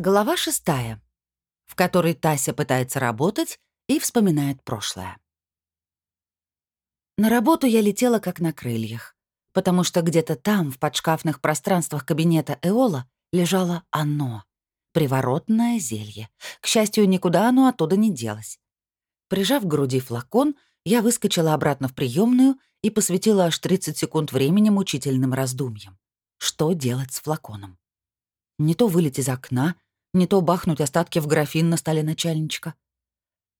Глава шестая, в которой Тася пытается работать и вспоминает прошлое. На работу я летела как на крыльях, потому что где-то там, в подшкафных пространствах кабинета Эола, лежало оно — приворотное зелье. К счастью, никуда оно оттуда не делось. Прижав к груди флакон, я выскочила обратно в приемную и посвятила аж 30 секунд времени мучительным раздумьям. Что делать с флаконом? Не то вылить из окна — не то бахнуть остатки в графин на столе начальничка.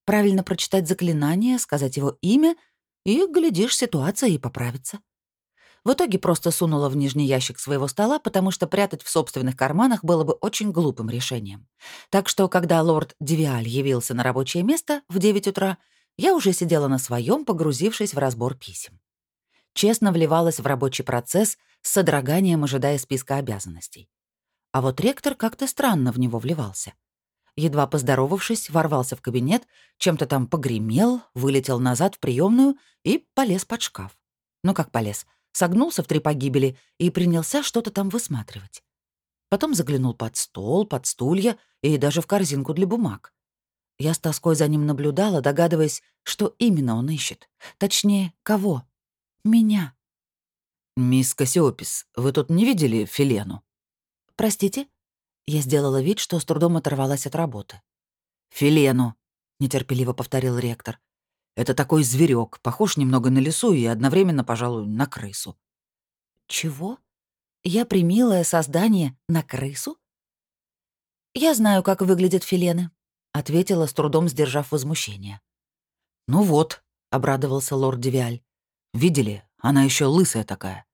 Правильно прочитать заклинание, сказать его имя, и, глядишь, ситуация и поправится. В итоге просто сунула в нижний ящик своего стола, потому что прятать в собственных карманах было бы очень глупым решением. Так что, когда лорд Девиаль явился на рабочее место в 9 утра, я уже сидела на своем, погрузившись в разбор писем. Честно вливалась в рабочий процесс, с содроганием ожидая списка обязанностей. А вот ректор как-то странно в него вливался. Едва поздоровавшись, ворвался в кабинет, чем-то там погремел, вылетел назад в приемную и полез под шкаф. Ну как полез? Согнулся в три погибели и принялся что-то там высматривать. Потом заглянул под стол, под стулья и даже в корзинку для бумаг. Я с тоской за ним наблюдала, догадываясь, что именно он ищет. Точнее, кого? Меня. «Мисс Кассиопис, вы тут не видели Филену?» «Простите?» Я сделала вид, что с трудом оторвалась от работы. «Филену», — нетерпеливо повторил ректор. «Это такой зверек, похож немного на лису и одновременно, пожалуй, на крысу». «Чего? Я примилое создание на крысу?» «Я знаю, как выглядят филены», — ответила, с трудом сдержав возмущение. «Ну вот», — обрадовался лорд Девиаль. «Видели? Она еще лысая такая».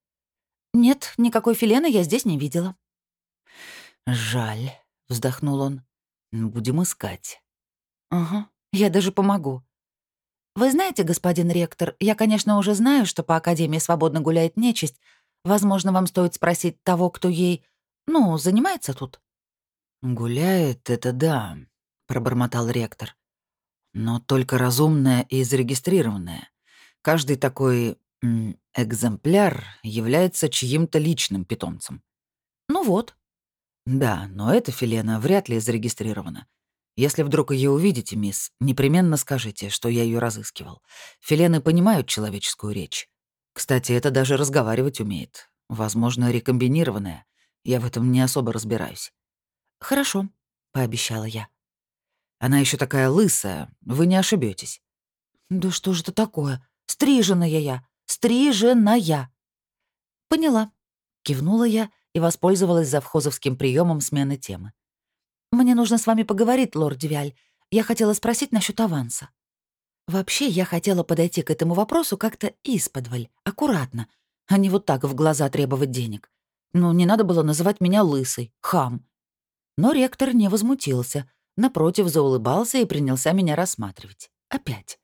«Нет, никакой филены я здесь не видела». «Жаль», — вздохнул он. «Будем искать». «Ага, я даже помогу». «Вы знаете, господин ректор, я, конечно, уже знаю, что по Академии свободно гуляет нечисть. Возможно, вам стоит спросить того, кто ей, ну, занимается тут». «Гуляет — это да», — пробормотал ректор. «Но только разумная и зарегистрированная. Каждый такой экземпляр является чьим-то личным питомцем». «Ну вот», «Да, но эта Филена вряд ли зарегистрирована. Если вдруг ее увидите, мисс, непременно скажите, что я ее разыскивал. Филены понимают человеческую речь. Кстати, это даже разговаривать умеет. Возможно, рекомбинированная. Я в этом не особо разбираюсь». «Хорошо», — пообещала я. «Она еще такая лысая, вы не ошибетесь. «Да что же это такое? Стриженная я! Стриженная!» «Поняла», — кивнула я и воспользовалась завхозовским приемом смены темы. «Мне нужно с вами поговорить, лорд Девиаль. Я хотела спросить насчет аванса». Вообще, я хотела подойти к этому вопросу как-то исподволь, аккуратно, а не вот так в глаза требовать денег. Ну, не надо было называть меня лысой, хам. Но ректор не возмутился, напротив, заулыбался и принялся меня рассматривать. Опять.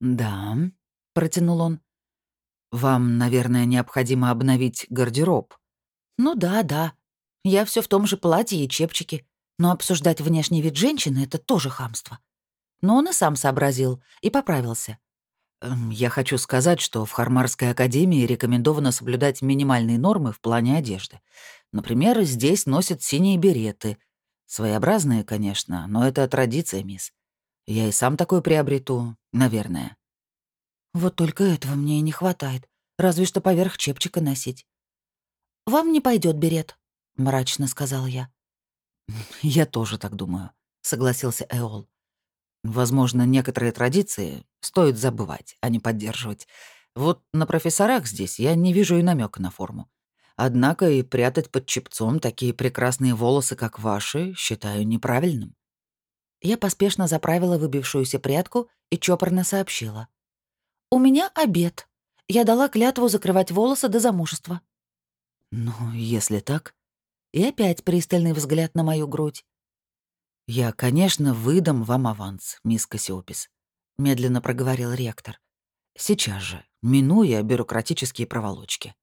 «Да», — протянул он. «Вам, наверное, необходимо обновить гардероб». Ну да, да. Я все в том же платье и чепчике. Но обсуждать внешний вид женщины — это тоже хамство. Но он и сам сообразил и поправился. Эм, «Я хочу сказать, что в Хармарской академии рекомендовано соблюдать минимальные нормы в плане одежды. Например, здесь носят синие береты. Своеобразные, конечно, но это традиция, мисс. Я и сам такой приобрету, наверное». «Вот только этого мне и не хватает. Разве что поверх чепчика носить. «Вам не пойдет берет», — мрачно сказал я. «Я тоже так думаю», — согласился Эол. «Возможно, некоторые традиции стоит забывать, а не поддерживать. Вот на профессорах здесь я не вижу и намека на форму. Однако и прятать под чепцом такие прекрасные волосы, как ваши, считаю неправильным». Я поспешно заправила выбившуюся прядку и чопорно сообщила. «У меня обед. Я дала клятву закрывать волосы до замужества». «Ну, если так...» И опять пристальный взгляд на мою грудь. «Я, конечно, выдам вам аванс, мисс Кассиопис», — медленно проговорил ректор. «Сейчас же, минуя бюрократические проволочки».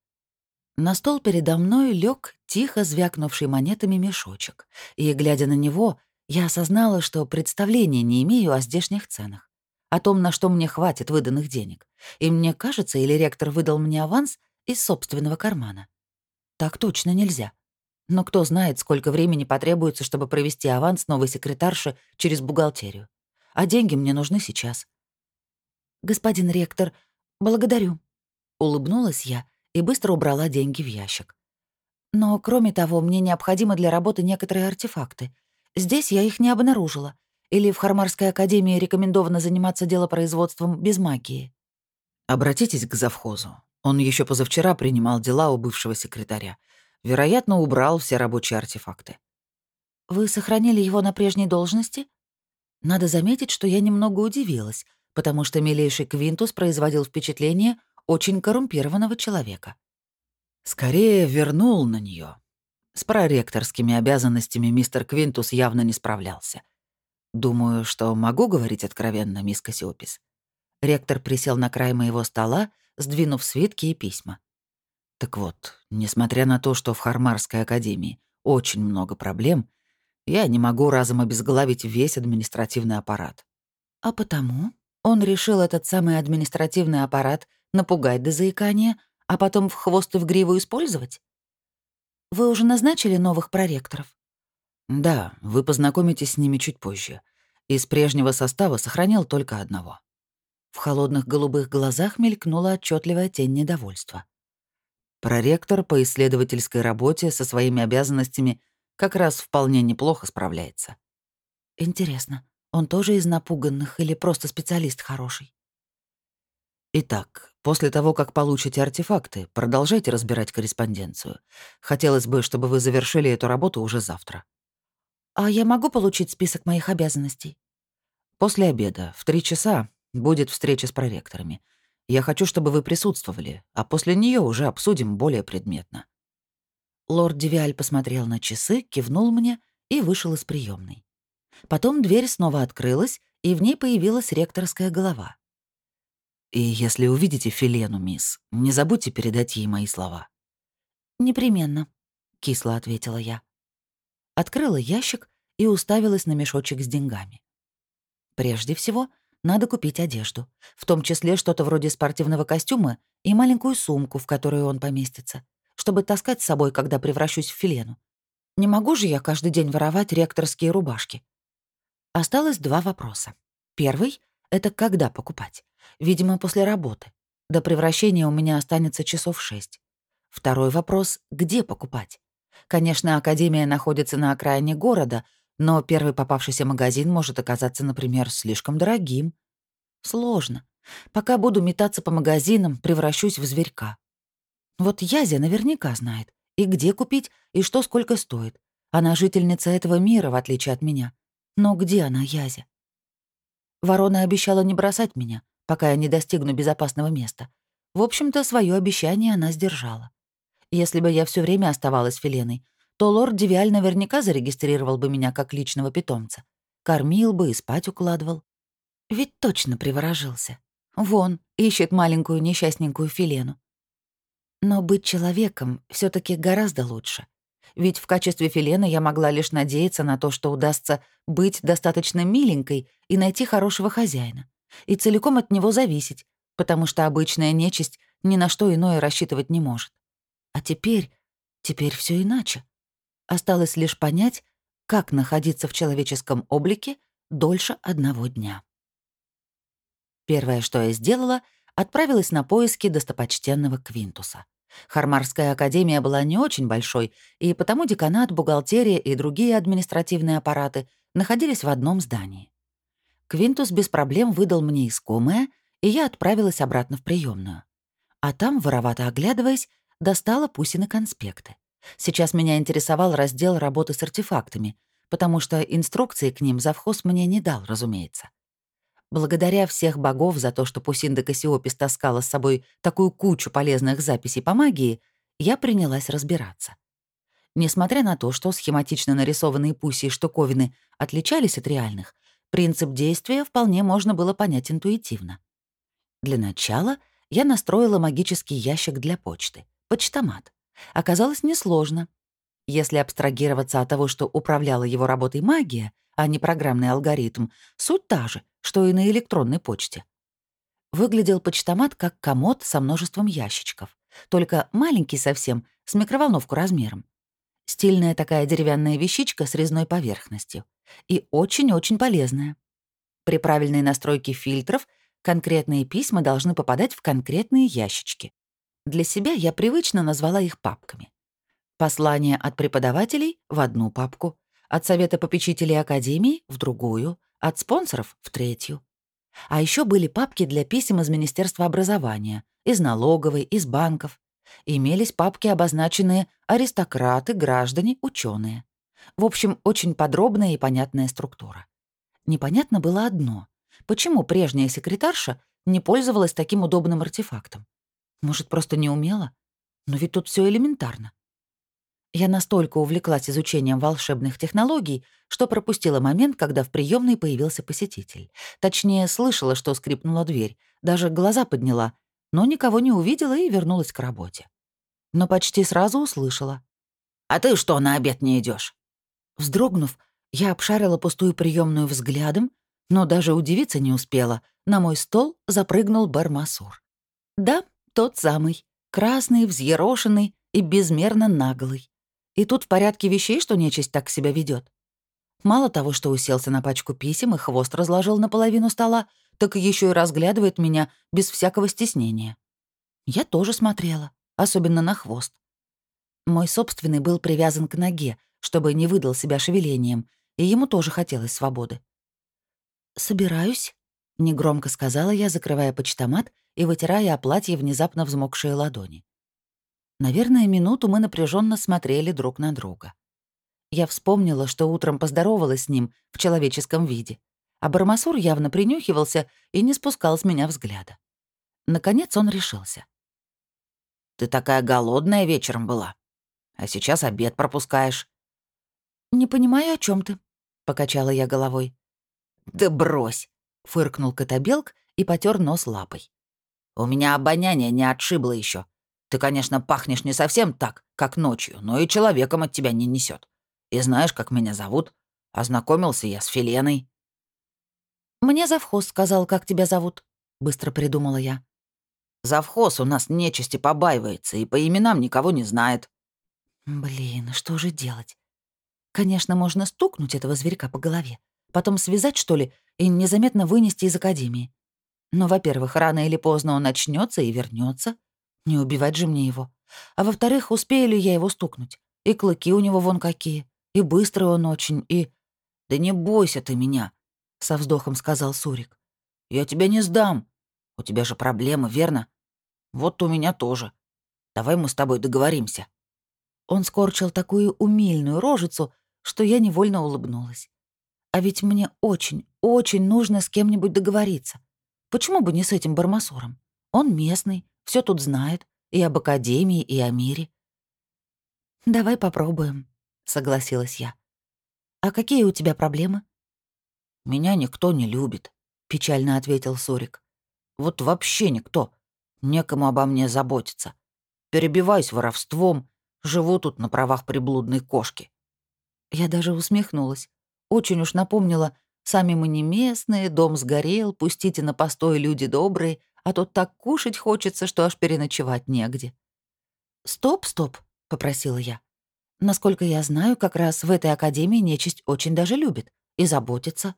На стол передо мной лег тихо звякнувший монетами мешочек, и, глядя на него, я осознала, что представления не имею о здешних ценах, о том, на что мне хватит выданных денег. И мне кажется, или ректор выдал мне аванс из собственного кармана. Так точно нельзя. Но кто знает, сколько времени потребуется, чтобы провести аванс новой секретарши через бухгалтерию. А деньги мне нужны сейчас. «Господин ректор, благодарю», — улыбнулась я и быстро убрала деньги в ящик. «Но, кроме того, мне необходимы для работы некоторые артефакты. Здесь я их не обнаружила. Или в Хармарской академии рекомендовано заниматься делопроизводством без магии?» «Обратитесь к завхозу. Он еще позавчера принимал дела у бывшего секретаря. Вероятно, убрал все рабочие артефакты». «Вы сохранили его на прежней должности?» Надо заметить, что я немного удивилась, потому что милейший Квинтус производил впечатление очень коррумпированного человека. Скорее вернул на нее. С проректорскими обязанностями мистер Квинтус явно не справлялся. Думаю, что могу говорить откровенно, мисс Кассиопис. Ректор присел на край моего стола, сдвинув свитки и письма. Так вот, несмотря на то, что в Хармарской академии очень много проблем, я не могу разом обезглавить весь административный аппарат. А потому он решил этот самый административный аппарат напугать до заикания, а потом в хвост и в гриву использовать? Вы уже назначили новых проректоров? Да, вы познакомитесь с ними чуть позже. Из прежнего состава сохранил только одного. В холодных голубых глазах мелькнула отчетливая тень недовольства. Проректор по исследовательской работе со своими обязанностями как раз вполне неплохо справляется. Интересно, он тоже из напуганных или просто специалист хороший? Итак, после того, как получите артефакты, продолжайте разбирать корреспонденцию. Хотелось бы, чтобы вы завершили эту работу уже завтра. А я могу получить список моих обязанностей? После обеда, в три часа, будет встреча с проректорами. Я хочу, чтобы вы присутствовали, а после нее уже обсудим более предметно. Лорд Девиаль посмотрел на часы, кивнул мне и вышел из приемной. Потом дверь снова открылась, и в ней появилась ректорская голова. «И если увидите Филену, мисс, не забудьте передать ей мои слова». «Непременно», — кисло ответила я. Открыла ящик и уставилась на мешочек с деньгами. Прежде всего, надо купить одежду, в том числе что-то вроде спортивного костюма и маленькую сумку, в которую он поместится, чтобы таскать с собой, когда превращусь в филену. Не могу же я каждый день воровать ректорские рубашки. Осталось два вопроса. Первый — это когда покупать. Видимо, после работы. До превращения у меня останется часов шесть. Второй вопрос — где покупать? Конечно, Академия находится на окраине города, но первый попавшийся магазин может оказаться, например, слишком дорогим. Сложно. Пока буду метаться по магазинам, превращусь в зверька. Вот Язя наверняка знает, и где купить, и что сколько стоит. Она жительница этого мира, в отличие от меня. Но где она, Язя? Ворона обещала не бросать меня, пока я не достигну безопасного места. В общем-то, свое обещание она сдержала. Если бы я все время оставалась Филеной, то лорд Девиаль наверняка зарегистрировал бы меня как личного питомца. Кормил бы и спать укладывал. Ведь точно приворожился. Вон, ищет маленькую несчастненькую Филену. Но быть человеком все таки гораздо лучше. Ведь в качестве Филена я могла лишь надеяться на то, что удастся быть достаточно миленькой и найти хорошего хозяина, и целиком от него зависеть, потому что обычная нечисть ни на что иное рассчитывать не может. А теперь, теперь все иначе. Осталось лишь понять, как находиться в человеческом облике дольше одного дня. Первое, что я сделала, отправилась на поиски достопочтенного Квинтуса. Хармарская академия была не очень большой, и потому деканат, бухгалтерия и другие административные аппараты находились в одном здании. Квинтус без проблем выдал мне искомое, и я отправилась обратно в приемную. А там, воровато оглядываясь, достала Пусины конспекты. Сейчас меня интересовал раздел работы с артефактами, потому что инструкции к ним завхоз мне не дал, разумеется. Благодаря всех богов за то, что Пусинда Кассиопис таскала с собой такую кучу полезных записей по магии, я принялась разбираться. Несмотря на то, что схематично нарисованные пуси и штуковины отличались от реальных, принцип действия вполне можно было понять интуитивно. Для начала я настроила магический ящик для почты, почтомат. Оказалось несложно. Если абстрагироваться от того, что управляла его работой магия, а не программный алгоритм, суть та же — что и на электронной почте. Выглядел почтомат как комод со множеством ящичков, только маленький совсем, с микроволновку размером. Стильная такая деревянная вещичка с резной поверхностью. И очень-очень полезная. При правильной настройке фильтров конкретные письма должны попадать в конкретные ящички. Для себя я привычно назвала их папками. Послания от преподавателей — в одну папку, от Совета попечителей Академии — в другую, от спонсоров — в третью. А еще были папки для писем из Министерства образования, из налоговой, из банков. Имелись папки, обозначенные аристократы, граждане, ученые. В общем, очень подробная и понятная структура. Непонятно было одно. Почему прежняя секретарша не пользовалась таким удобным артефактом? Может, просто не умела? Но ведь тут все элементарно. Я настолько увлеклась изучением волшебных технологий, что пропустила момент, когда в приемной появился посетитель. Точнее, слышала, что скрипнула дверь, даже глаза подняла, но никого не увидела и вернулась к работе. Но почти сразу услышала. «А ты что, на обед не идешь? Вздрогнув, я обшарила пустую приемную взглядом, но даже удивиться не успела. На мой стол запрыгнул Бармасур. Да, тот самый. Красный, взъерошенный и безмерно наглый. И тут в порядке вещей, что нечисть так себя ведет. Мало того, что уселся на пачку писем и хвост разложил на половину стола, так еще и разглядывает меня без всякого стеснения. Я тоже смотрела, особенно на хвост. Мой собственный был привязан к ноге, чтобы не выдал себя шевелением, и ему тоже хотелось свободы. «Собираюсь», — негромко сказала я, закрывая почтомат и вытирая о платье внезапно взмокшие ладони. Наверное, минуту мы напряженно смотрели друг на друга. Я вспомнила, что утром поздоровалась с ним в человеческом виде, а Бармасур явно принюхивался и не спускал с меня взгляда. Наконец он решился. «Ты такая голодная вечером была, а сейчас обед пропускаешь». «Не понимаю, о чем ты», — покачала я головой. «Да брось!» — фыркнул котобелк и потер нос лапой. «У меня обоняние не отшибло еще. Ты, конечно, пахнешь не совсем так, как ночью, но и человеком от тебя не несет. И знаешь, как меня зовут? Ознакомился я с Филеной». «Мне завхоз сказал, как тебя зовут», — быстро придумала я. «Завхоз у нас нечисти побаивается и по именам никого не знает». «Блин, что же делать? Конечно, можно стукнуть этого зверька по голове, потом связать, что ли, и незаметно вынести из академии. Но, во-первых, рано или поздно он начнется и вернется, не убивать же мне его. А во-вторых, успею ли я его стукнуть? И клыки у него вон какие. И быстрый он очень, и... «Да не бойся ты меня», — со вздохом сказал Сурик. «Я тебя не сдам. У тебя же проблемы, верно? Вот у меня тоже. Давай мы с тобой договоримся». Он скорчил такую умильную рожицу, что я невольно улыбнулась. А ведь мне очень, очень нужно с кем-нибудь договориться. Почему бы не с этим Бармасуром? Он местный, все тут знает, и об Академии, и о мире. «Давай попробуем», — согласилась я. «А какие у тебя проблемы?» «Меня никто не любит», — печально ответил Сурик. «Вот вообще никто. Некому обо мне заботиться. Перебиваюсь воровством, живу тут на правах приблудной кошки». Я даже усмехнулась. Очень уж напомнила, сами мы не местные, дом сгорел, пустите на постой люди добрые, а тут так кушать хочется, что аж переночевать негде. «Стоп, стоп», — попросила я. «Насколько я знаю, как раз в этой академии нечисть очень даже любит и заботится».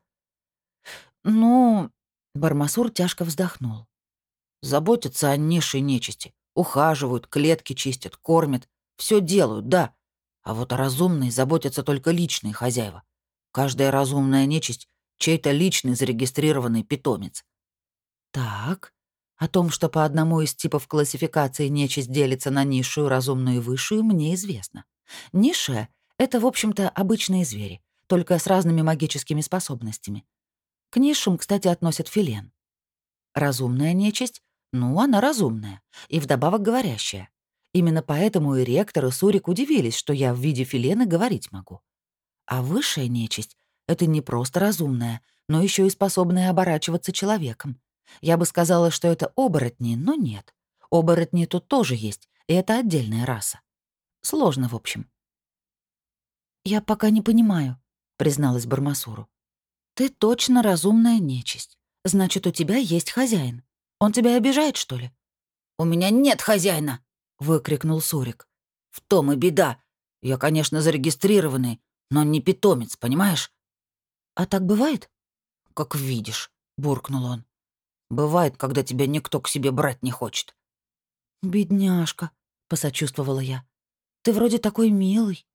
«Ну...» — Бармасур тяжко вздохнул. «Заботятся о низшей нечисти. Ухаживают, клетки чистят, кормят. все делают, да. А вот о разумной заботятся только личные хозяева. Каждая разумная нечисть — чей-то личный зарегистрированный питомец». «Так», о том, что по одному из типов классификации нечисть делится на низшую, разумную и высшую, мне известно. Низшая — это, в общем-то, обычные звери, только с разными магическими способностями. К низшим, кстати, относят филен. Разумная нечисть — ну, она разумная, и вдобавок говорящая. Именно поэтому и ректор, и Сурик удивились, что я в виде филена говорить могу. А высшая нечисть — это не просто разумная, но еще и способная оборачиваться человеком. Я бы сказала, что это оборотни, но нет. Оборотни тут тоже есть, и это отдельная раса. Сложно, в общем. «Я пока не понимаю», — призналась Бармасуру. «Ты точно разумная нечисть. Значит, у тебя есть хозяин. Он тебя обижает, что ли?» «У меня нет хозяина!» — выкрикнул Сурик. «В том и беда. Я, конечно, зарегистрированный, но не питомец, понимаешь? А так бывает? Как видишь, буркнул он. Бывает, когда тебя никто к себе брать не хочет. Бедняжка, посочувствовала я. Ты вроде такой милый.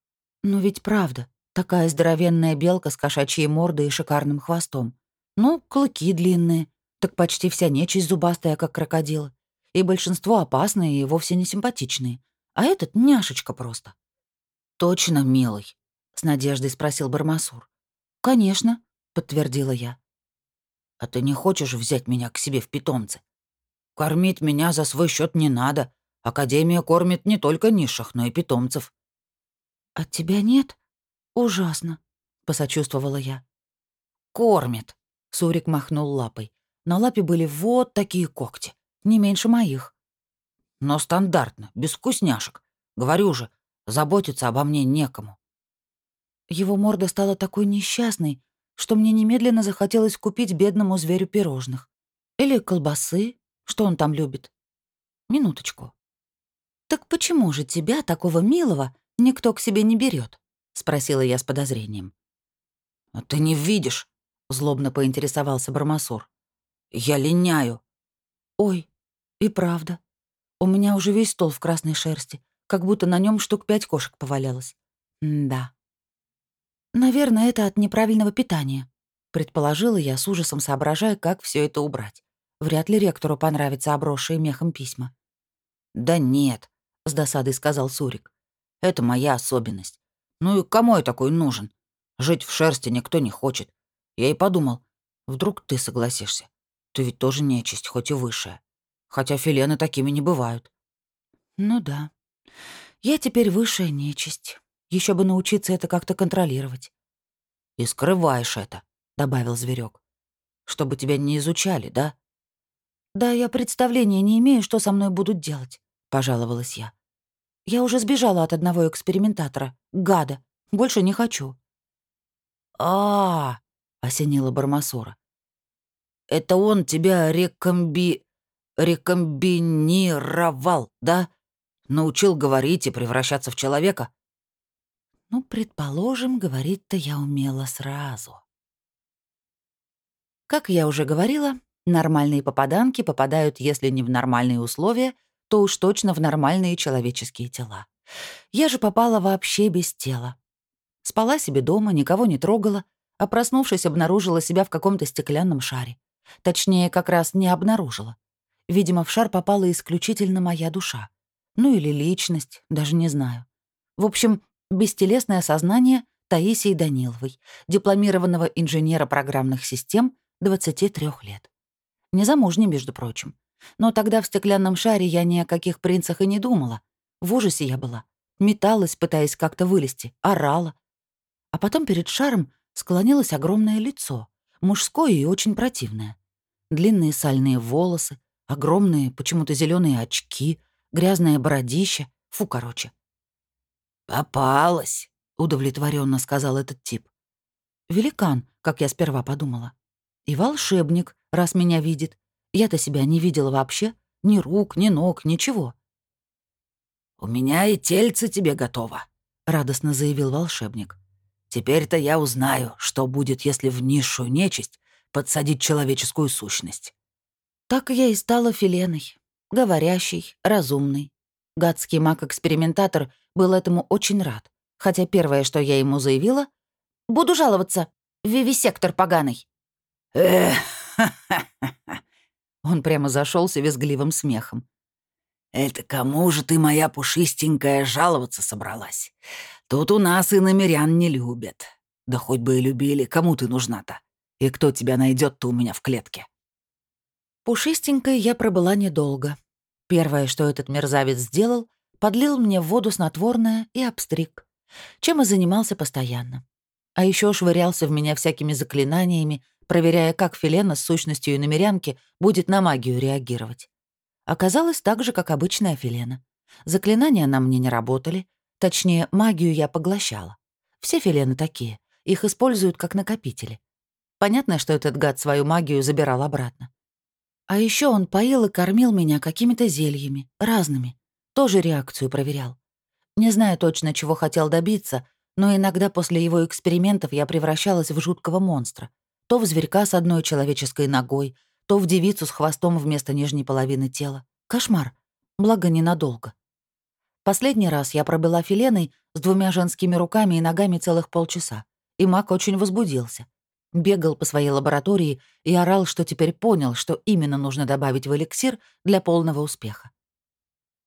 Но ведь правда, такая здоровенная белка с кошачьей мордой и шикарным хвостом. Ну, клыки длинные, так почти вся нечисть зубастая, как крокодилы. И большинство опасные и вовсе не симпатичные. А этот няшечка просто. «Точно, милый?» — с надеждой спросил Бармасур. «Конечно», — подтвердила я. «А ты не хочешь взять меня к себе в питомцы? Кормить меня за свой счет не надо. Академия кормит не только низших, но и питомцев». «От тебя нет? Ужасно», — посочувствовала я. «Кормит», — Сурик махнул лапой. На лапе были вот такие когти, не меньше моих. «Но стандартно, без вкусняшек. Говорю же, заботиться обо мне некому». Его морда стала такой несчастной, что мне немедленно захотелось купить бедному зверю пирожных. Или колбасы, что он там любит. Минуточку. «Так почему же тебя, такого милого, никто к себе не берет? спросила я с подозрением. «А ты не видишь?» — злобно поинтересовался Бармасур. «Я линяю». «Ой, и правда. У меня уже весь стол в красной шерсти, как будто на нем штук пять кошек повалялось. М да. Наверное, это от неправильного питания, предположила я с ужасом, соображая, как все это убрать. Вряд ли ректору понравятся обросшие мехом письма. «Да нет», — с досадой сказал Сурик. «Это моя особенность. Ну и кому я такой нужен? Жить в шерсти никто не хочет. Я и подумал, вдруг ты согласишься. Ты ведь тоже нечисть, хоть и высшая. Хотя филены такими не бывают». «Ну да. Я теперь высшая нечисть. Еще бы научиться это как-то контролировать. И скрываешь это, добавил зверек. Чтобы тебя не изучали, да? Да, я представления не имею, что со мной будут делать, пожаловалась я. Я уже сбежала от одного экспериментатора, гада. Больше не хочу. А, -а, -а осенила Бармасора. Это он тебя рекомби... рекомбинировал, да? Научил говорить и превращаться в человека? Ну, предположим, говорить-то я умела сразу. Как я уже говорила, нормальные попаданки попадают, если не в нормальные условия, то уж точно в нормальные человеческие тела. Я же попала вообще без тела. Спала себе дома, никого не трогала, а проснувшись, обнаружила себя в каком-то стеклянном шаре. Точнее, как раз не обнаружила. Видимо, в шар попала исключительно моя душа. Ну или личность, даже не знаю. В общем, бестелесное сознание Таисии Даниловой, дипломированного инженера программных систем 23 лет. Незамужней, между прочим. Но тогда в стеклянном шаре я ни о каких принцах и не думала. В ужасе я была. Металась, пытаясь как-то вылезти, орала. А потом перед шаром склонилось огромное лицо, мужское и очень противное. Длинные сальные волосы, огромные, почему-то зеленые очки, грязное бородище. Фу, короче. «Попалась», — удовлетворенно сказал этот тип. «Великан», как я сперва подумала. «И волшебник, раз меня видит. Я-то себя не видела вообще. Ни рук, ни ног, ничего». «У меня и тельце тебе готово», — радостно заявил волшебник. «Теперь-то я узнаю, что будет, если в низшую нечисть подсадить человеческую сущность». Так я и стала Филеной. Говорящей, разумной. Гадский маг-экспериментатор был этому очень рад, хотя первое, что я ему заявила, «Буду жаловаться, вивисектор поганый». Эх, Он прямо зашелся визгливым смехом. «Это кому же ты, моя пушистенькая, жаловаться собралась? Тут у нас и намерян не любят. Да хоть бы и любили, кому ты нужна-то? И кто тебя найдет то у меня в клетке?» Пушистенькой я пробыла недолго. Первое, что этот мерзавец сделал, подлил мне в воду снотворное и обстриг, чем и занимался постоянно. А еще швырялся в меня всякими заклинаниями, проверяя, как Филена с сущностью иномерянки будет на магию реагировать. Оказалось так же, как обычная Филена. Заклинания на мне не работали, точнее, магию я поглощала. Все Филены такие, их используют как накопители. Понятно, что этот гад свою магию забирал обратно. А еще он поил и кормил меня какими-то зельями, разными, тоже реакцию проверял. Не знаю точно, чего хотел добиться, но иногда после его экспериментов я превращалась в жуткого монстра. То в зверька с одной человеческой ногой, то в девицу с хвостом вместо нижней половины тела. Кошмар. Благо, ненадолго. Последний раз я пробыла филеной с двумя женскими руками и ногами целых полчаса, и Мак очень возбудился. Бегал по своей лаборатории и орал, что теперь понял, что именно нужно добавить в эликсир для полного успеха.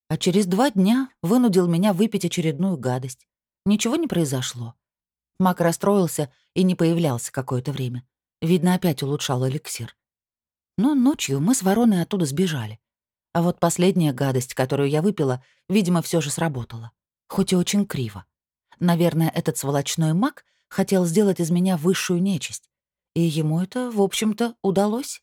А через два дня вынудил меня выпить очередную гадость. Ничего не произошло. Мак расстроился и не появлялся какое-то время. Видно, опять улучшал эликсир. Но ночью мы с вороной оттуда сбежали. А вот последняя гадость, которую я выпила, видимо, все же сработала. Хоть и очень криво. Наверное, этот сволочной маг хотел сделать из меня высшую нечисть. И ему это, в общем-то, удалось.